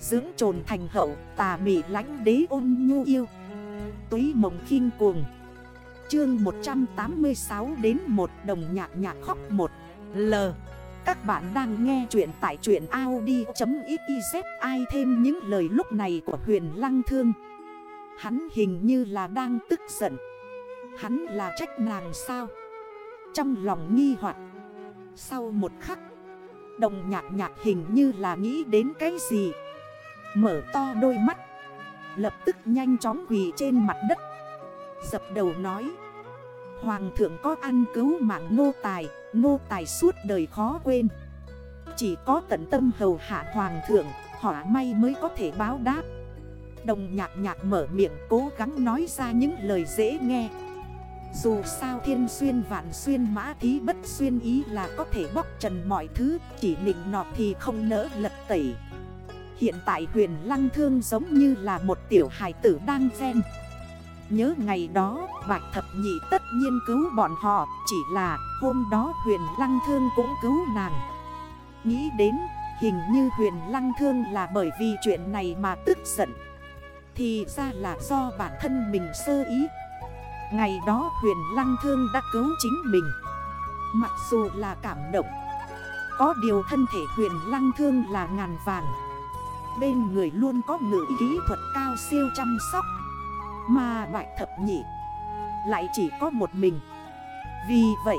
Dưỡng trồn thành hậu, tà mị lánh đế ôn nhu yêu. Túy mộng khinh cuồng. Chương 186 đến 1 đồng nhạc nhạc khóc 1 L. Các bạn đang nghe chuyện tại chuyện Audi.xyz Ai thêm những lời lúc này của huyền lăng thương? Hắn hình như là đang tức giận. Hắn là trách nàng sao? Trong lòng nghi hoặc. Sau một khắc, Đồng nhạc nhạc hình như là nghĩ đến cái gì? Mở to đôi mắt. Lập tức nhanh chóng quỳ trên mặt đất. Dập đầu nói, Hoàng thượng có ăn cứu mạng nô tài Nô tài suốt đời khó quên. Chỉ có tận tâm hầu hạ hoàng thượng Hỏa may mới có thể báo đáp. Đồng nhạc nhạc mở miệng cố gắng nói ra những lời dễ nghe. Dù sao thiên xuyên vạn xuyên mã thí bất xuyên ý là có thể bóc trần mọi thứ, Chỉ nịnh nọt thì không nỡ lật tẩy. Hiện tại huyền lăng thương giống như là một tiểu hài tử đang ghen Nhớ ngày đó, Bạch Thập Nhị tất nhiên cứu bọn họ, Chỉ là hôm đó huyền lăng thương cũng cứu nàng. Nghĩ đến, hình như huyền lăng thương là bởi vì chuyện này mà tức giận. Thì ra là do bản thân mình sơ ý. Ngày đó huyền lăng thương đã cứu chính mình. Mặc dù là cảm động, Có điều thân thể huyền lăng thương là ngàn vàng. Bên người luôn có ngữ kỹ thuật cao siêu chăm sóc. Mà bại thập nhị, Lại chỉ có một mình. Vì vậy,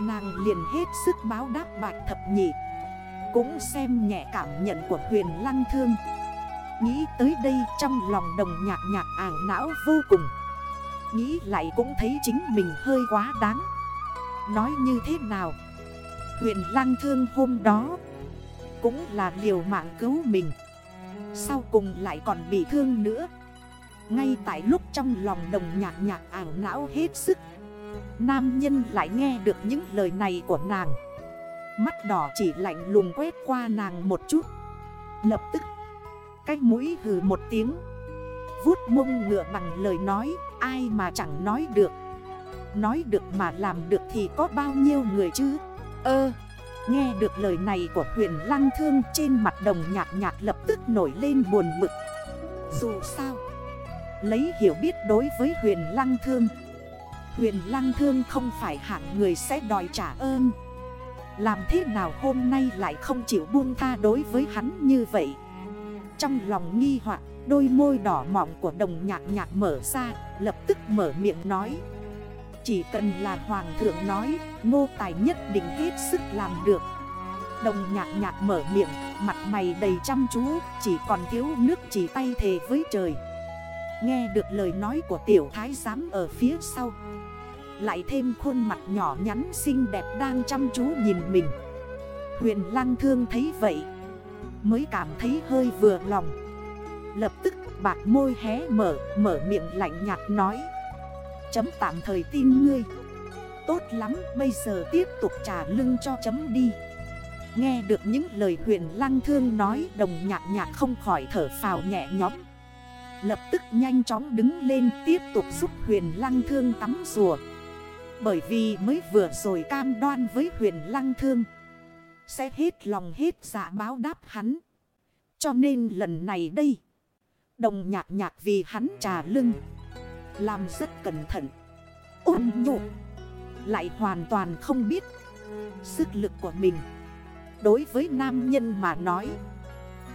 Nàng liền hết sức báo đáp bạch thập nhị. Cũng xem nhẹ cảm nhận của huyền lăng thương. Nghĩ tới đây trong lòng đồng nhạc nhạc ảo não vô cùng. Nghĩ lại cũng thấy chính mình hơi quá đáng. Nói như thế nào? Huyền lăng thương hôm đó cũng là liều mạng cứu mình. Sau cùng lại còn bị thương nữa. Ngay tại lúc trong lòng đồng nhạc nhạc ảo não hết sức, Nam nhân lại nghe được những lời này của nàng. Mắt đỏ chỉ lạnh lùng quét qua nàng một chút. Lập tức Cách mũi hừ một tiếng Vút mông ngựa bằng lời nói, Ai mà chẳng nói được. Nói được mà làm được thì có bao nhiêu người chứ? Ơ! Nghe được lời này của huyền lăng thương trên mặt đồng nhạc nhạc lập tức nổi lên buồn bực Dù sao, Lấy hiểu biết đối với huyền lăng thương, Huyền lăng thương không phải hạng người sẽ đòi trả ơn. Làm thế nào hôm nay lại không chịu buông tha đối với hắn như vậy? Trong lòng nghi hoặc, đôi môi đỏ mọng của đồng nhạc nhạc mở ra, Lập tức mở miệng nói chỉ cần là hoàng thượng nói, Ngô tài nhất định hết sức làm được. Đồng nhạc nhạc mở miệng, Mặt mày đầy chăm chú, Chỉ còn thiếu nước chỉ tay thề với trời. Nghe được lời nói của tiểu thái giám ở phía sau, Lại thêm khuôn mặt nhỏ nhắn xinh đẹp đang chăm chú nhìn mình. Huyền lăng thương thấy vậy, Mới cảm thấy hơi vừa lòng. Lập tức bạc môi hé mở Mở miệng lạnh nhạt nói. Chấm tạm thời tin ngươi. Tốt lắm, bây giờ tiếp tục trả lưng cho chấm đi. Nghe được những lời huyền lăng thương nói, Đồng nhạc nhạc không khỏi thở phào nhẹ nhõm. Lập tức nhanh chóng đứng lên tiếp tục giúp huyền lăng thương tắm rùa. Bởi vì mới vừa rồi cam đoan với huyền lăng thương, Sẽ hết lòng hết dạ báo đáp hắn. Cho nên lần này đây, Đồng nhạc nhạc vì hắn trà lưng làm rất cẩn thận. Ôn nhục. Lại hoàn toàn không biết Sức lực của mình. Đối với nam nhân mà nói,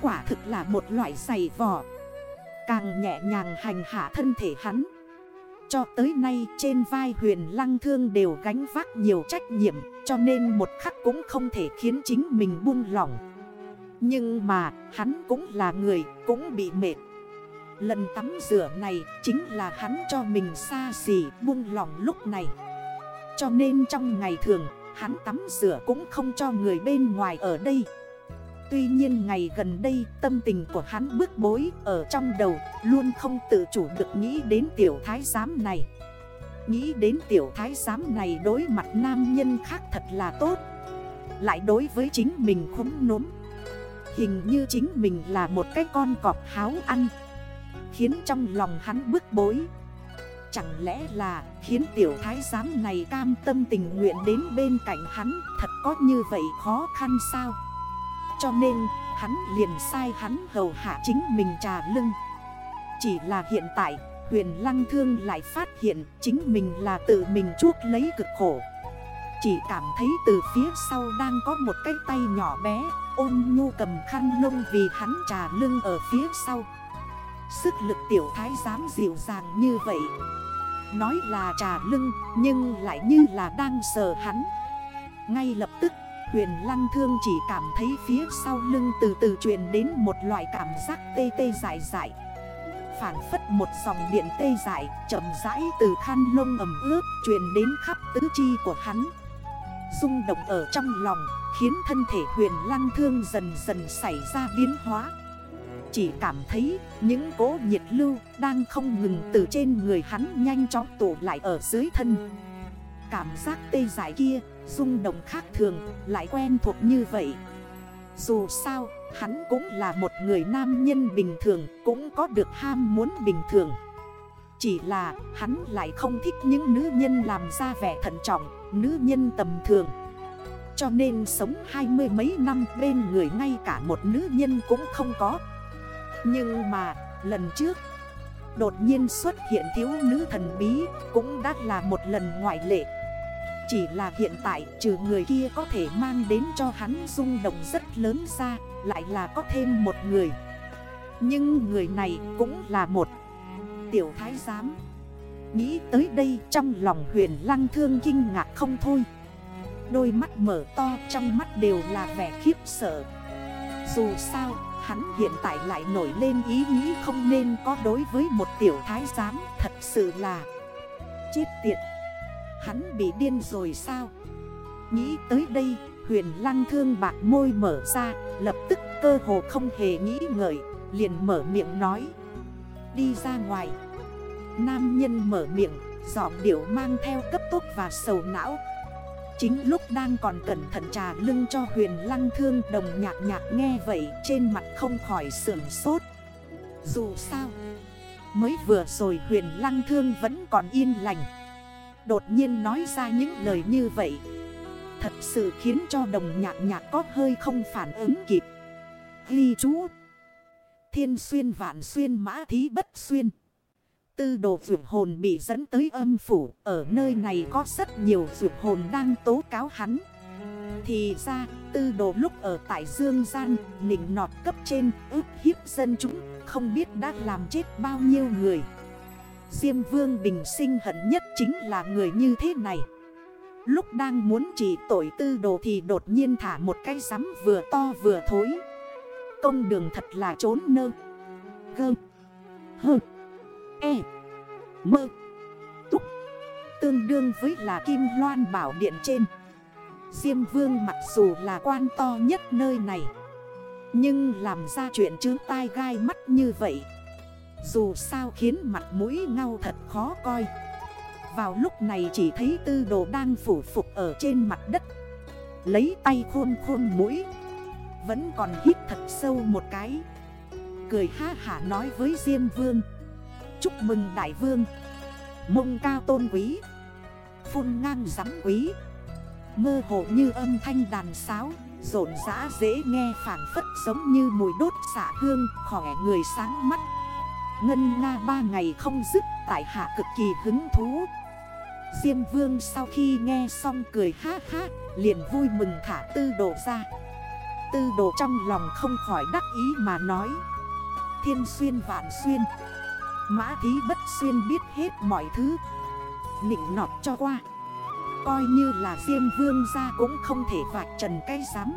Quả thực là một loại giày vò. Càng nhẹ nhàng hành hạ thân thể hắn, Cho tới nay trên vai huyền lăng thương đều gánh vác nhiều trách nhiệm, Cho nên một khắc cũng không thể khiến chính mình buông lỏng. Nhưng mà, hắn cũng là người, cũng bị mệt. Lần tắm rửa này chính là hắn cho mình xa xỉ buông lòng lúc này. Cho nên trong ngày thường, hắn tắm rửa cũng không cho người bên ngoài ở đây. Tuy nhiên ngày gần đây, tâm tình của hắn bước bối ở trong đầu, Luôn không tự chủ được nghĩ đến tiểu thái giám này. Nghĩ đến tiểu thái giám này đối mặt nam nhân khác thật là tốt. Lại đối với chính mình khống núm. Hình như chính mình là một cái con cọp háo ăn. Khiến trong lòng hắn bức bối. Chẳng lẽ là khiến tiểu thái giám này cam tâm tình nguyện đến bên cạnh hắn Thật có như vậy khó khăn sao? Cho nên, hắn liền sai hắn hầu hạ chính mình trà lưng. Chỉ là hiện tại, huyền lăng thương lại phát hiện chính mình là tự mình chuốc lấy cực khổ. Chỉ cảm thấy từ phía sau đang có một cái tay nhỏ bé, Ôn nhu cầm khăn lông vì hắn trà lưng ở phía sau. Sức lực tiểu thái dám dịu dàng như vậy. Nói là trà lưng, nhưng lại như là đang sờ hắn. Ngay lập tức, huyền lăng thương chỉ cảm thấy phía sau lưng từ từ truyền đến một loại cảm giác tê tê dại dại. Phản phất một dòng điện tê dại, chậm rãi từ khăn lông ẩm ướt truyền đến khắp tứ chi của hắn. Rung động ở trong lòng, khiến thân thể huyền lăng thương dần dần xảy ra biến hóa chỉ cảm thấy những cố nhiệt lưu đang không ngừng từ trên người hắn nhanh chóng tụ lại ở dưới thân. Cảm giác tê giải kia, rung động khác thường, lại quen thuộc như vậy. Dù sao, hắn cũng là một người nam nhân bình thường, cũng có được ham muốn bình thường. Chỉ là hắn lại không thích những nữ nhân làm ra vẻ thận trọng, nữ nhân tầm thường. Cho nên sống hai mươi mấy năm bên người ngay cả một nữ nhân cũng không có nhưng mà, lần trước, Đột nhiên xuất hiện thiếu nữ thần bí Cũng đã là một lần ngoại lệ. Chỉ là hiện tại, trừ người kia có thể mang đến cho hắn rung động rất lớn ra, Lại là có thêm một người. Nhưng người này cũng là một Tiểu thái giám. Nghĩ tới đây trong lòng huyền lăng thương kinh ngạc không thôi. Đôi mắt mở to trong mắt đều là vẻ khiếp sợ. Dù sao Hắn hiện tại lại nổi lên ý nghĩ không nên có đối với một tiểu thái giám, Thật sự là chết tiệt. Hắn bị điên rồi sao? Nghĩ tới đây, huyền lăng thương bạc môi mở ra, Lập tức cơ hồ không hề nghĩ ngợi, Liền mở miệng nói. Đi ra ngoài. Nam nhân mở miệng, Giọng điệu mang theo cấp tốc và sầu não Chính lúc đang còn cẩn thận trà lưng cho huyền lăng thương đồng nhạc nhạc nghe vậy trên mặt không khỏi sưởng sốt. Dù sao, Mới vừa rồi huyền lăng thương vẫn còn yên lành. Đột nhiên nói ra những lời như vậy, Thật sự khiến cho đồng nhạc nhạc có hơi không phản ứng kịp. Ghi chú. Thiên xuyên vạn xuyên mã thí bất xuyên. Tư đồ vượt hồn bị dẫn tới âm phủ. Ở nơi này có rất nhiều vượt hồn đang tố cáo hắn. Thì ra, tư đồ lúc ở tại Dương Gian, Nịnh nọt cấp trên ức hiếp dân chúng, Không biết đã làm chết bao nhiêu người. Diêm vương bình sinh hận nhất chính là người như thế này. Lúc đang muốn chỉ tội tư đồ thì đột nhiên thả một cái rắm vừa to vừa thối. Công đường thật là trốn nơ. Gơm Hơm Mơ. Túc. Tương đương với là kim loan bảo điện trên. Diêm vương mặc dù là quan to nhất nơi này, Nhưng làm ra chuyện chướng tai gai mắt như vậy. Dù sao khiến mặt mũi ngao thật khó coi. Vào lúc này chỉ thấy tư đồ đang phủ phục ở trên mặt đất. Lấy tay khôn khôn mũi. Vẫn còn hít thật sâu một cái. Cười ha hả nói với Diêm Vương. Chúc mừng đại vương. Mông cao tôn quý. Phun ngang giắm quý. Mơ hồ như âm thanh đàn sáo, Rộn rã dễ nghe phản phất giống như mùi đốt xả hương, Khỏe người sáng mắt. Ngân nga ba ngày không dứt Tại hạ cực kỳ hứng thú. Diêm vương sau khi nghe xong cười ha ha, Liền vui mừng thả tư độ ra. Tư độ trong lòng không khỏi đắc ý mà nói. Thiên xuyên vạn xuyên Mã thí bất xuyên biết hết mọi thứ. Nịnh nọt cho qua. Coi như là Diêm Vương ra cũng không thể vạch trần cây giám.